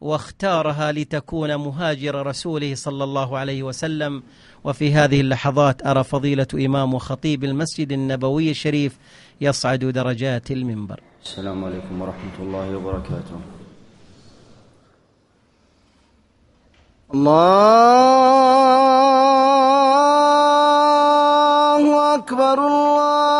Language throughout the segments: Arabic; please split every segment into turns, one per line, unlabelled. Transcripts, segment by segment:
واختارها لتكون مهاجر رسوله صلى الله عليه وسلم وفي هذه اللحظات أرى فضيلة إمام وخطيب المسجد النبوي الشريف يصعد درجات المنبر.
السلام عليكم ورحمة الله وبركاته.
الله أكبر الله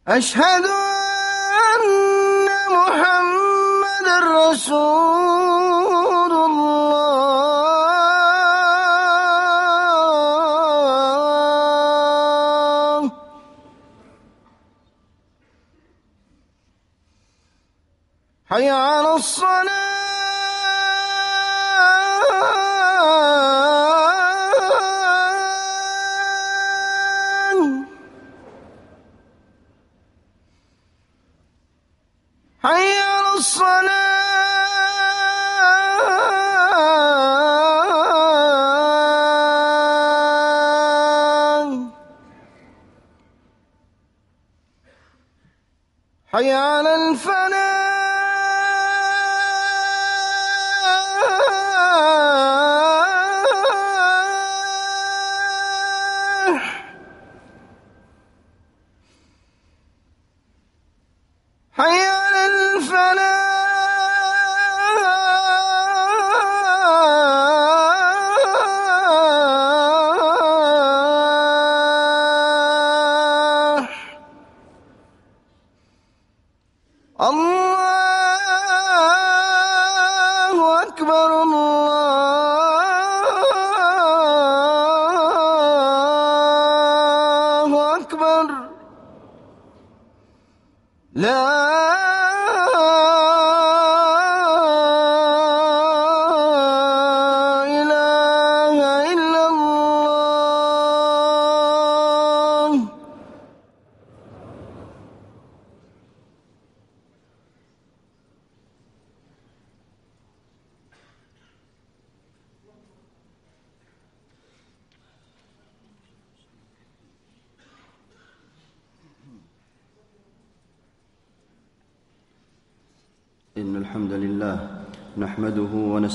أشهد أن محمد رسول حي على الفلاح لا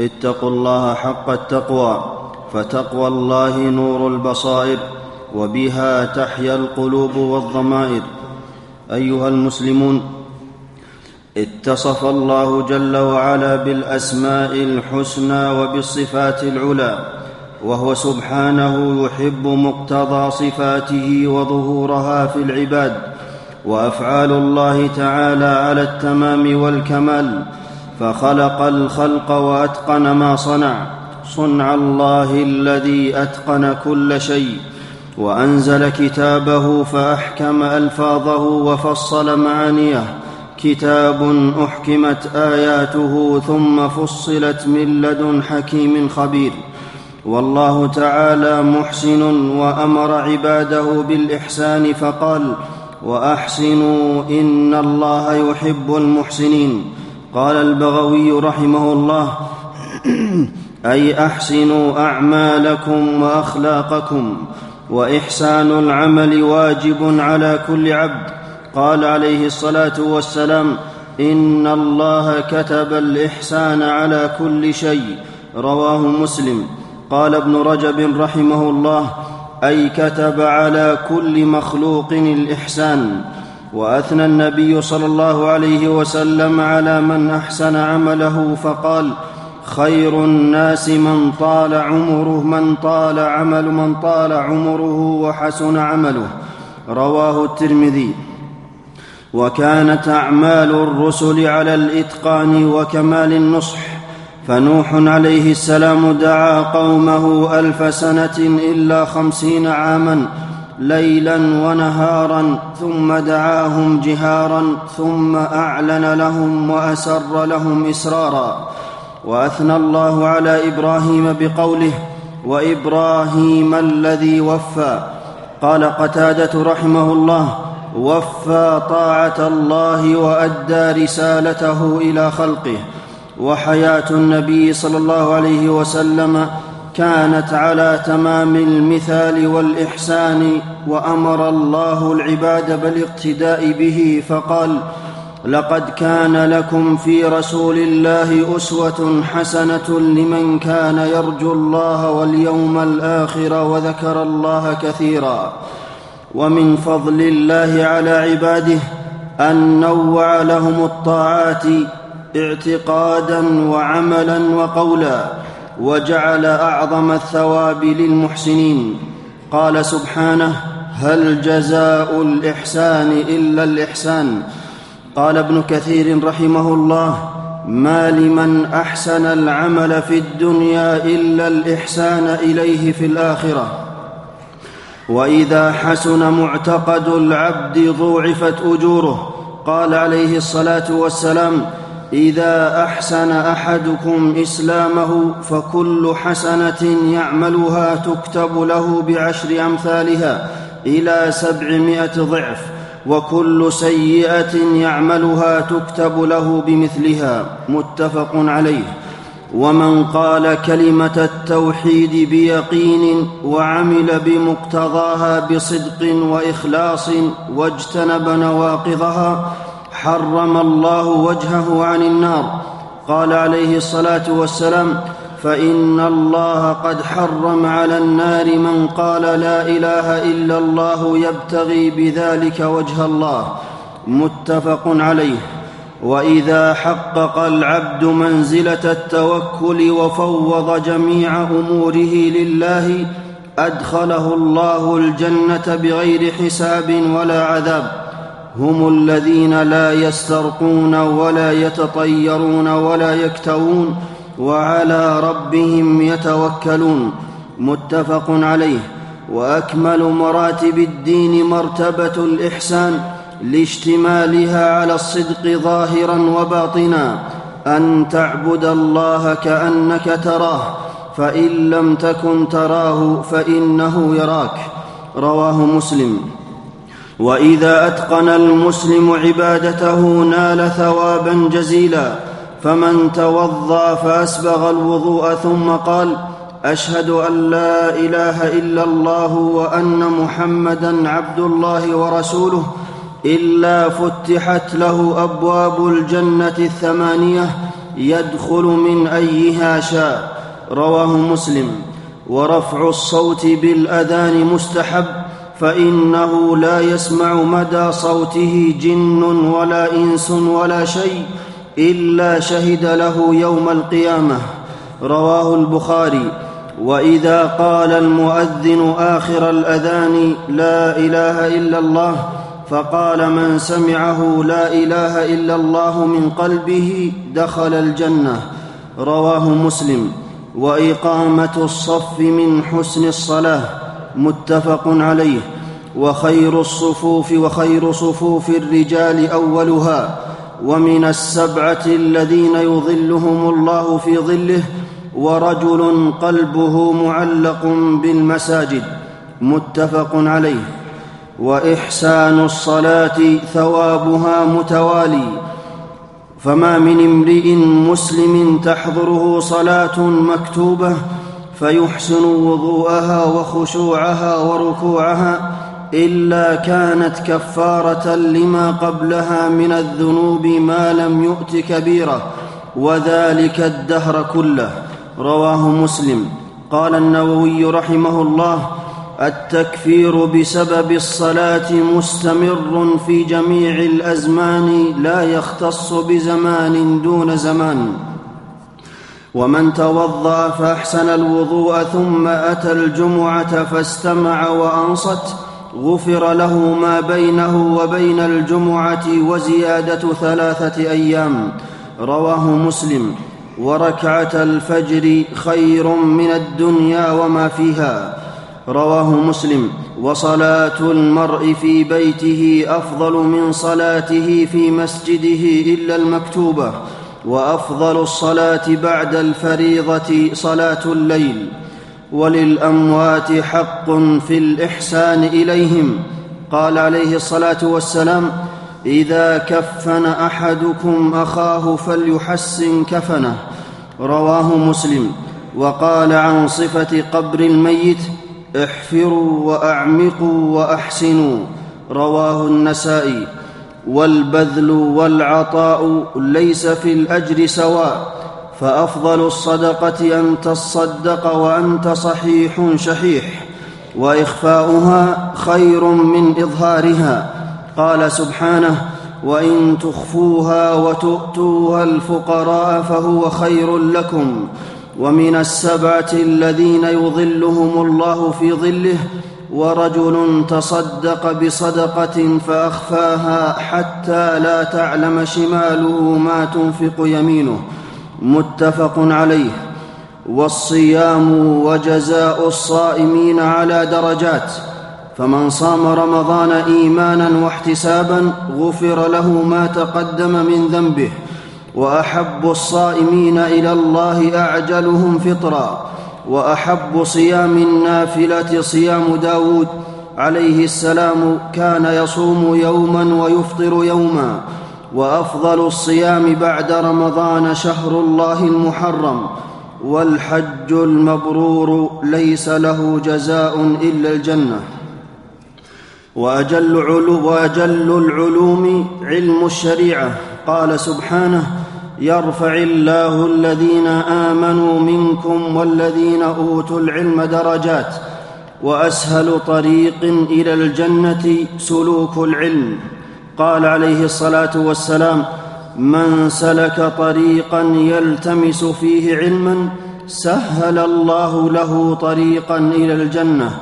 اتقوا الله حق التقوى فتقوى الله نور البصائر وبها تحيا القلوب والضمائر. أيها المسلمون اتصف الله جل وعلا بالأسماء الحسنى وبالصفات العلى وهو سبحانه يحب مقتضى صفاته وظهورها في العباد وأفعال الله تعالى على التمام والكمال فخلق الخلق وأتقن ما صنع. صنع الله الذي أتقن كل شيء وأنزل كتابه فأحكم ألفاظه وفصل معانيه. كتاب أحكمت آياته ثم فصلت من لدن حكيم خبير. والله تعالى محسن وأمر عباده بالإحسان فقال وأحسنوا إن الله يحب المحسنين. قال البغوي رحمه الله أي أحسنوا أعمالكم وأخلاقكم وإحسان العمل واجب على كل عبد. قال عليه الصلاة والسلام إن الله كتب الإحسان على كل شيء رواه مسلم. قال ابن رجب رحمه الله أي كتب على كل مخلوق الإحسان. وأثنى النبي صلى الله عليه وسلم على من أحسن عمله فقال خير الناس من طال عمره من طال عمل من طال عمره وحسن عمله. رواه الترمذي. وكانت أعمال الرسل على الإتقان وكمال النصح فنوح عليه السلام دعا قومه ألف سنة إلا خمسين عاما ليلا ونهارا ثم دعاهم جهارا ثم أعلن لهم وأسر لهم إسرارا وأثنى الله على إبراهيم بقوله وإبراهيم الذي وفى قال قتادة رحمه الله وفى طاعة الله وأدى رسالته إلى خلقه وحياة النبي صلى الله عليه وسلم كانت على تمام المثال والإحسان وأمر الله العباد بالاقتداء به فقال لقد كان لكم في رسول الله أسوة حسنة لمن كان يرجو الله واليوم الآخر وذكر الله كثيرا. ومن فضل الله على عباده أن نوع لهم الطاعات اعتقادا وعملا وقولا. وجعل أعظم الثواب للمحسنين. قال سبحانه هل جزاء الإحسان إلا الإحسان؟ قال ابن كثير رحمه الله ما لمن أحسن العمل في الدنيا إلا الإحسان إليه في الآخرة. وإذا حسن معتقد العبد ضوعفت أجوره. قال عليه الصلاة والسلام إذا أحسن أحدكم إسلامه فكل حسنة يعملها تكتب له بعشر أمثالها إلى سبعمائة ضعف وكل سيئة يعملها تكتب له بمثلها متفق عليه. ومن قال كلمة التوحيد بيقين وعمل بمقتضاها بصدق وإخلاص واجتنب نواقضها حرم الله وجهه عن النار. قال عليه الصلاة والسلام فإن الله قد حرم على النار من قال لا إله إلا الله يبتغي بذلك وجه الله. متفق عليه. وإذا حقق العبد منزلة التوكل وفوض جميع أموره لله أدخله الله الجنة بغير حساب ولا عذاب. هم الذين لا يسترقون ولا يتطيرون ولا يكتوون وعلى ربهم يتوكلون. متفق عليه. وأكمل مراتب الدين مرتبة الإحسان لاشتمالها على الصدق ظاهرا وباطنا. أن تعبد الله كأنك تراه فإن لم تكن تراه فإنه يراك. رواه مسلم. وإذا أتقن المسلم عبادته نال ثوابا جزيلا فمن توضأ فأسبغ الوضوء ثم قال أشهد أن لا إله إلا الله وأن محمدا عبد الله ورسوله إلا فتحت له أبواب الجنة الثمانية يدخل من أيها شاء. رواه مسلم. ورفع الصوت بالأذان مستحب فإنه لا يسمع مدى صوته جن ولا إنس ولا شيء إلا شهد له يوم القيامة. رواه البخاري. وإذا قال المؤذن آخر الأذان لا إله إلا الله فقال من سمعه لا إله إلا الله من قلبه دخل الجنة. رواه مسلم. وإقامة الصف من حسن الصلاة. متفق عليه. وخير الصفوف وخير صفوف الرجال أولها ومن السبعة الذين يظلهم الله في ظله ورجل قلبه معلق بالمساجد. متفق عليه. وإحسان الصلاة ثوابها متوالي. فما من امرئ مسلم تحضره صلاة مكتوبة فيحسن وضوءها وخشوعها وركوعها إلا كانت كفارة لما قبلها من الذنوب ما لم يؤت كبيره وذلك الدهر كله. رواه مسلم. قال النووي رحمه الله التكفير بسبب الصلاة مستمر في جميع الأزمان لا يختص بزمان دون زمان. ومن توضأ فأحسن الوضوء ثم أتى الجمعة فاستمع وأنصت غفر له ما بينه وبين الجمعة وزيادة ثلاثة أيام. رواه مسلم. وركعة الفجر خير من الدنيا وما فيها. رواه مسلم. وصلاة المرء في بيته أفضل من صلاته في مسجده إلا المكتوبة. وأفضل الصلاة بعد الفريضة صلاة الليل وللأموات حق في الإحسان إليهم. قال عليه الصلاة والسلام إذا كفن أحدكم أخاه فليحسن كفنه. رواه مسلم. وقال عن صفة قبر الميت احفروا وأعمقوا وأحسنوا. رواه النسائي. والبذل والعطاء ليس في الأجر سواء فأفضل الصدقة أن تصدق وأنت صحيح شحيح وإخفاؤها خير من إظهارها. قال سبحانه وإن تخفوها وتؤتوها الفقراء فهو خير لكم ومن السبعة الذين يظلهم الله في ظله ورجل تصدق بصدقة فأخفاها حتى لا تعلم شماله ما تنفق يمينه. متفق عليه. والصيام وجزاء الصائمين على درجات. فمن صام رمضان إيمانا واحتسابا غفر له ما تقدم من ذنبه. وأحب الصائمين إلى الله أعجلهم فطرا. وأحب صيام النافلة صيام داود عليه السلام كان يصوم يوما ويفطر يوما وأفضل الصيام بعد رمضان شهر الله المحرم والحج المبرور ليس له جزاء إلا الجنة. وأجل, علو وأجل العلوم علم الشريعة. قال سبحانه يرفع الله الذين آمنوا منكم والذين أوتوا العلم درجات وأسهل طريق إلى الجنة سلوك العلم. قال عليه الصلاة والسلام من سلك طريقا يلتمس فيه علما سهل الله له طريقا إلى الجنة.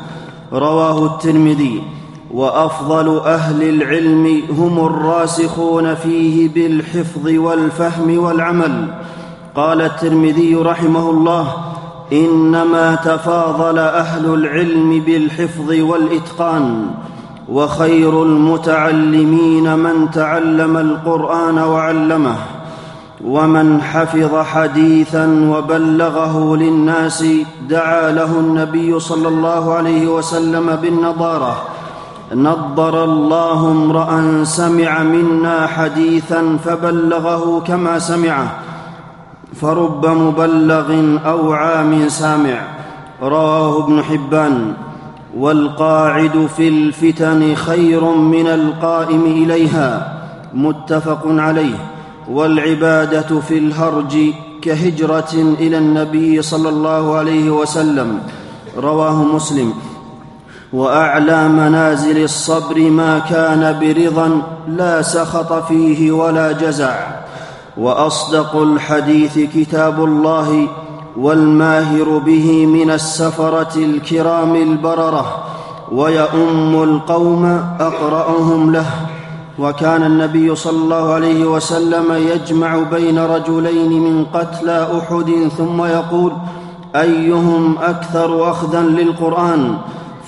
رواه الترمذي. وأفضل أهل العلم هم الراسخون فيه بالحفظ والفهم والعمل. قال الترمذي رحمه الله إنما تفاضل أهل العلم بالحفظ والإتقان وخير المتعلمين من تعلم القرآن وعلمه ومن حفظ حديثا وبلغه للناس دعا له النبي صلى الله عليه وسلم بالنضارة. نضر الله امرأ سمع منا حديثا فبلغه كما سمعه فرب مبلغ اوعى من سامع. رواه ابن حبان. والقاعد في الفتن خير من القائم إليها. متفق عليه. والعبادة في الهرج كهجرة إلى النبي صلى الله عليه وسلم. رواه مسلم. وأعلى منازل الصبر ما كان برضا لا سخط فيه ولا جزع. وأصدق الحديث كتاب الله والماهر به من السفرة الكرام البررة ويؤم القوم أقرأهم له. وكان النبي صلى الله عليه وسلم يجمع بين رجلين من قتلى أحد ثم يقول أيهم أكثر اخذا للقرآن؟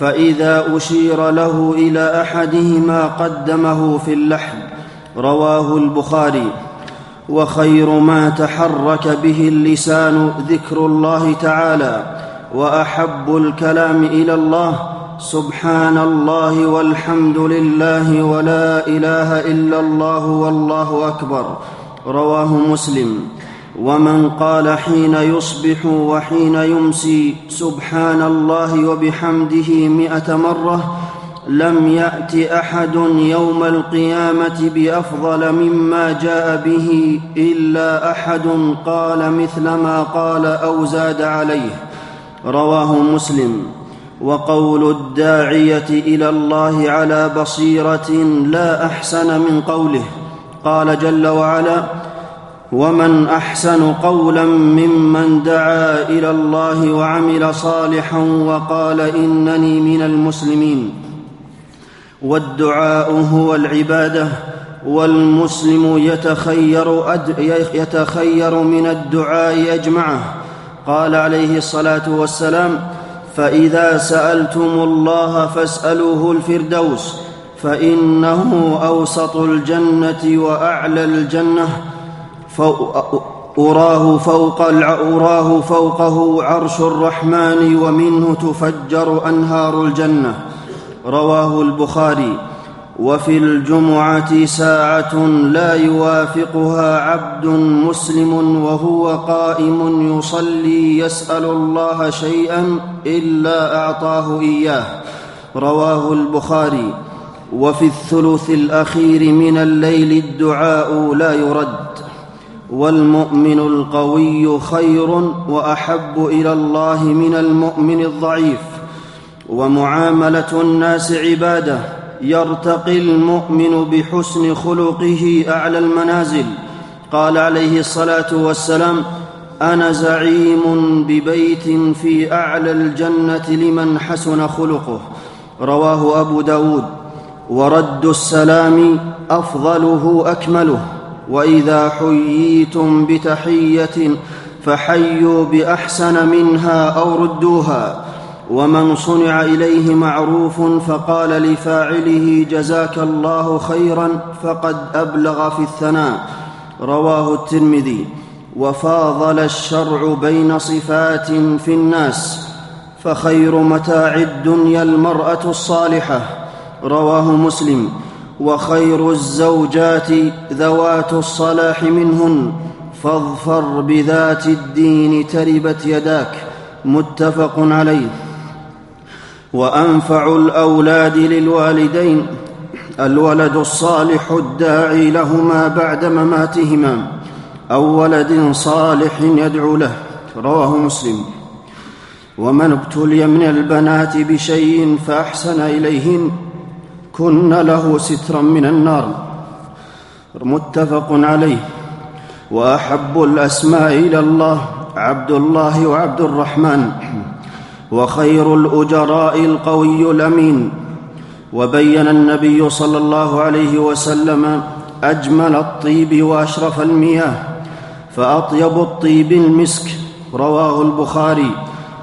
فإذا أشير له إلى أحدهما قدمه في اللحم رواه البخاري. وخير ما تحرك به اللسان ذكر الله تعالى وأحب الكلام إلى الله سبحان الله والحمد لله ولا إله إلا الله والله أكبر رواه مسلم. ومن قال حين يصبح وحين يمسي سبحان الله وبحمده مائه مره لم يات احد يوم القيامه بافضل مما جاء به الا احد قال مثل ما قال أو زاد عليه رواه مسلم. وقول الداعيه إلى الله على بصيره لا احسن من قوله. قال جل وعلا ومن احسن قولا ممن دعا إلى الله وعمل صالحا وقال انني من المسلمين والدعاء هو العباده والمسلم يتخير, أد يتخير من الدعاء اجمعه قال عليه الصلاه والسلام فاذا سالتم الله فاسالوه الفردوس فانه اوسط الجنه واعلى الجنه أراه فوق أراه فوقه عرش الرحمن ومنه تفجر أنهار الجنة. رواه البخاري. وفي الجمعة ساعة لا يوافقها عبد مسلم وهو قائم يصلي يسأل الله شيئا إلا أعطاه إياه. رواه البخاري. وفي الثلث الأخير من الليل الدعاء لا يرد. والمؤمن القوي خير وأحب إلى الله من المؤمن الضعيف. ومعاملة الناس عبادة يرتقي المؤمن بحسن خلقه أعلى المنازل. قال عليه الصلاة والسلام أنا زعيم ببيت في أعلى الجنة لمن حسن خلقه. رواه أبو داود. ورد السلام أفضله أكمله. وإذا حييتم بتحية فحيوا بأحسن منها أو ردوها. ومن صنع إليه معروف فقال لفاعله جزاك الله خيرا فقد أبلغ في الثناء. رواه الترمذي. وفاضل الشرع بين صفات في الناس فخير متاع الدنيا المرأة الصالحة. رواه مسلم. وخير الزوجات ذوات الصلاح منهن فاظفر بذات الدين تربت يداك متفق عليه. وأنفع الأولاد للوالدين الولد الصالح الداعي لهما بعد مماتهما أو ولد صالح يدعو له. رواه مسلم. ومن ابتلي من البنات بشيء فأحسن إليهن كن له سترا من النار. متفق عليه. وأحب الأسماء إلى الله عبد الله وعبد الرحمن. وخير الأجراء القوي الأمين. وبين النبي صلى الله عليه وسلم أجمل الطيب وأشرف المياه. فأطيب الطيب المسك رواه البخاري.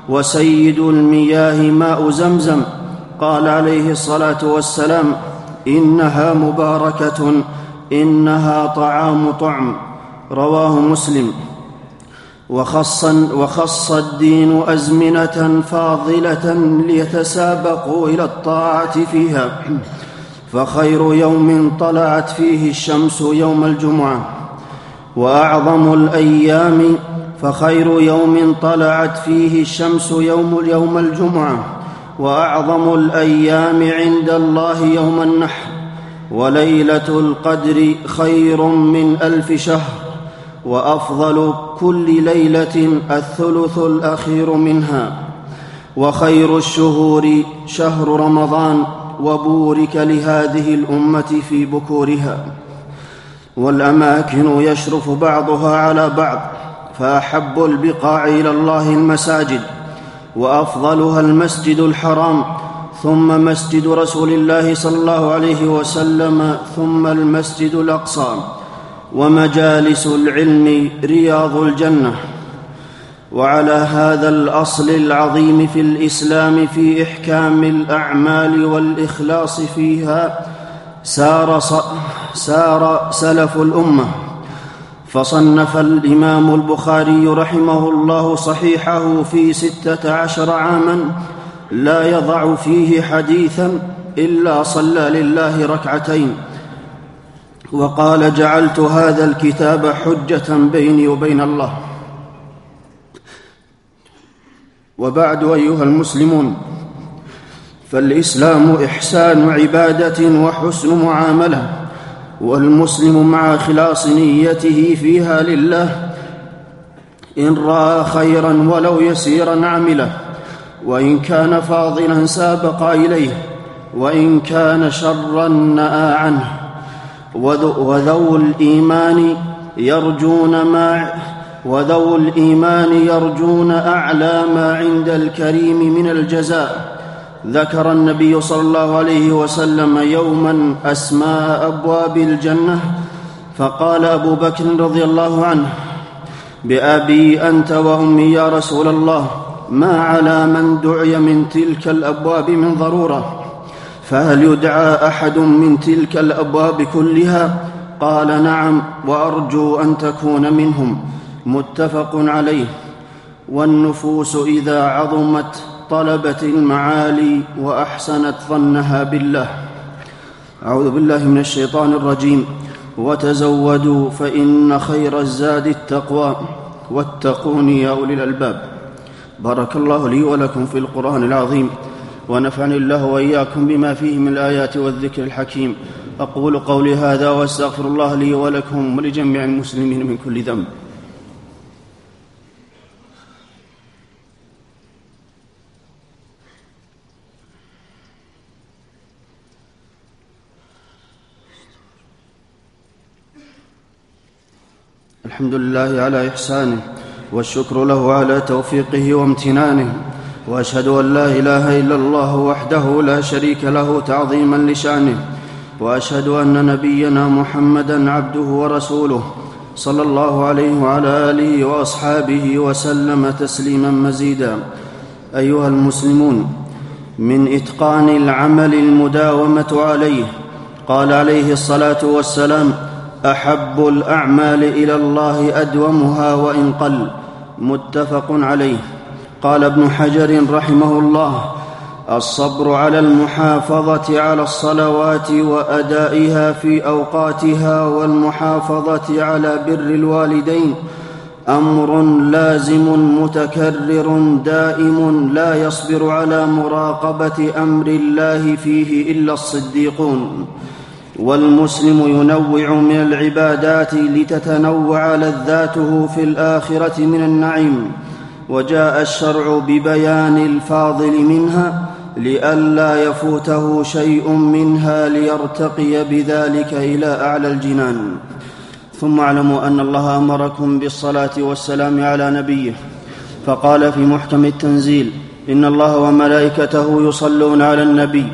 وسيد المياه ماء زمزم. قال عليه الصلاة والسلام إنها مباركة إنها طعام طعم. رواه مسلم. وخص, وخص الدين أزمنة فاضلة ليتسابقوا إلى الطاعة فيها. فخير يوم طلعت فيه الشمس يوم الجمعة. وأعظم الأيام فخير يوم طلعت فيه الشمس يوم يوم الجمعة. وأعظم الأيام عند الله يوم النحر وليلة القدر خير من ألف شهر وأفضل كل ليلة الثلث الأخير منها وخير الشهور شهر رمضان وبورك لهذه الأمة في بكورها والأماكن يشرف بعضها على بعض فأحب البقاع إلى الله المساجد وأفضلها المسجد الحرام ثم مسجد رسول الله صلى الله عليه وسلم ثم المسجد الأقصى ومجالس العلم رياض الجنة. وعلى هذا الأصل العظيم في الإسلام في إحكام الأعمال والإخلاص فيها سار, سار سلف الأمة. فصنف الإمام البخاري رحمه الله صحيحه في ستة عشر عاما لا يضع فيه حديثا إلا صلى لله ركعتين. وقال جعلت هذا الكتاب حجة بيني وبين الله. وبعد أيها المسلمون فالإسلام إحسان عبادة وحسن معاملة. والمسلم مع خلاص نيته فيها لله إن رأى خيرا ولو يسيرا عمله وإن كان فاضلا سابق إليه وإن كان شرا نأى عنه. وذو الإيمان يرجون ما وذو الإيمان يرجون أعلى ما عند الكريم من الجزاء. ذكر النبي صلى الله عليه وسلم يوما أسماء أبواب الجنة فقال أبو بكر رضي الله عنه بأبي أنت وأمي يا رسول الله ما على من دعي من تلك الأبواب من ضرورة؟ فهل يدعى أحد من تلك الأبواب كلها؟ قال نعم وأرجو أن تكون منهم. متفق عليه. والنفوس إذا عظمت طلبت المعالي وأحسنت ظنها بالله. أعوذ بالله من الشيطان الرجيم. وتزودوا فإن خير الزاد التقوى. واتقون يا أولي الألباب. بارك الله لي ولكم في القرآن العظيم. ونفعني الله وإياكم بما فيه من الآيات والذكر الحكيم. أقول قولي هذا وأستغفر الله لي ولكم ولجميع المسلمين من كل ذنب. الحمد لله على إحسانه والشكر له على توفيقه وامتنانه وأشهد أن لا إله إلا الله وحده لا شريك له تعظيما لشانه وأشهد أن نبينا محمدا عبده ورسوله صلى الله عليه وعلى آله وأصحابه وسلم تسليما مزيدا. أيها المسلمون من إتقان العمل المداومة عليه قال عليه الصلاة والسلام أحب الأعمال إلى الله أدومها وإن قل. متفق عليه. قال ابن حجر رحمه الله الصبر على المحافظة على الصلوات وأدائها في أوقاتها والمحافظة على بر الوالدين أمر لازم متكرر دائم لا يصبر على مراقبة أمر الله فيه إلا الصديقون. والمسلم ينوع من العبادات لتتنوع لذاته في الآخرة من النعيم وجاء الشرع ببيان الفاضل منها لئلا يفوته شيء منها ليرتقي بذلك إلى أعلى الجنان. ثم اعلموا أن الله أمركم بالصلاة والسلام على نبيه فقال في محكم التنزيل إن الله وملائكته يصلون على النبي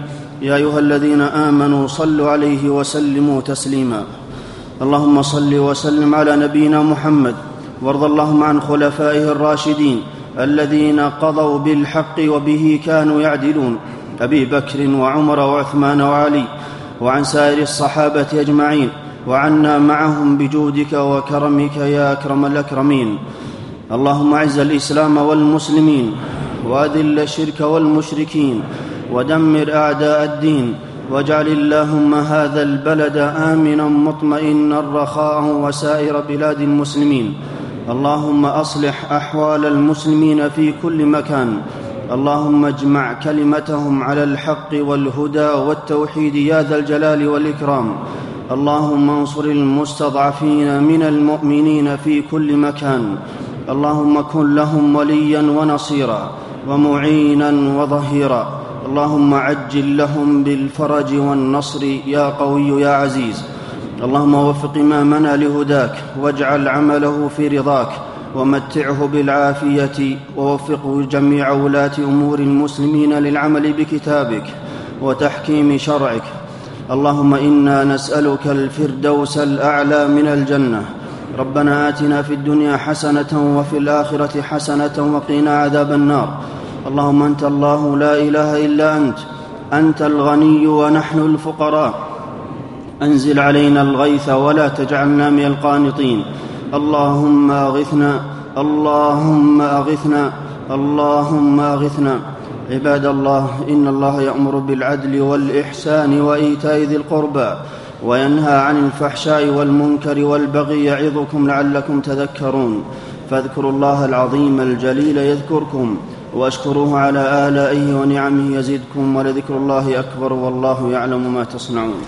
يا أيها الذين آمنوا صلوا عليه وسلموا تسليما. اللهم صل وسلم على نبينا محمد. وارض اللهم عن خلفائه الراشدين الذين قضوا بالحق وبه كانوا يعدلون. أبي بكر وعمر وعثمان وعلي وعن سائر الصحابة أجمعين. وعنا معهم بجودك وكرمك يا أكرم الأكرمين. اللهم أعز الإسلام والمسلمين. واذل الشرك والمشركين ودمر أعداء الدين واجعل اللهم هذا البلد آمنا مطمئنا رخاء وسائر بلاد المسلمين. اللهم أصلح أحوال المسلمين في كل مكان. اللهم اجمع كلمتهم على الحق والهدى والتوحيد يا ذا الجلال والإكرام. اللهم انصر المستضعفين من المؤمنين في كل مكان. اللهم كن لهم وليا ونصيرا. ومعينا وظهيرا. اللهم عجل لهم بالفرج والنصر يا قوي يا عزيز. اللهم وفق إمامنا لهداك واجعل عمله في رضاك ومتعه بالعافية ووفقه جميع ولاة أمور المسلمين للعمل بكتابك وتحكيم شرعك. اللهم إنا نسألك الفردوس الأعلى من الجنة. ربنا آتنا في الدنيا حسنة وفي الآخرة حسنة وقنا عذاب النار. اللهم انت الله لا اله الا انت انت الغني ونحن الفقراء. انزل علينا الغيث ولا تجعلنا من القانطين. اللهم أغثنا اللهم أغثنا اللهم أغثنا. عباد الله إن الله يأمر بالعدل والإحسان وإيتاء ذي القربى وينهى عن الفحشاء والمنكر والبغي يعظكم لعلكم تذكرون. فاذكروا الله العظيم الجليل يذكركم. واشكروه على الائه ونعمه يزدكم ولذكر الله أكبر والله يعلم ما تصنعون.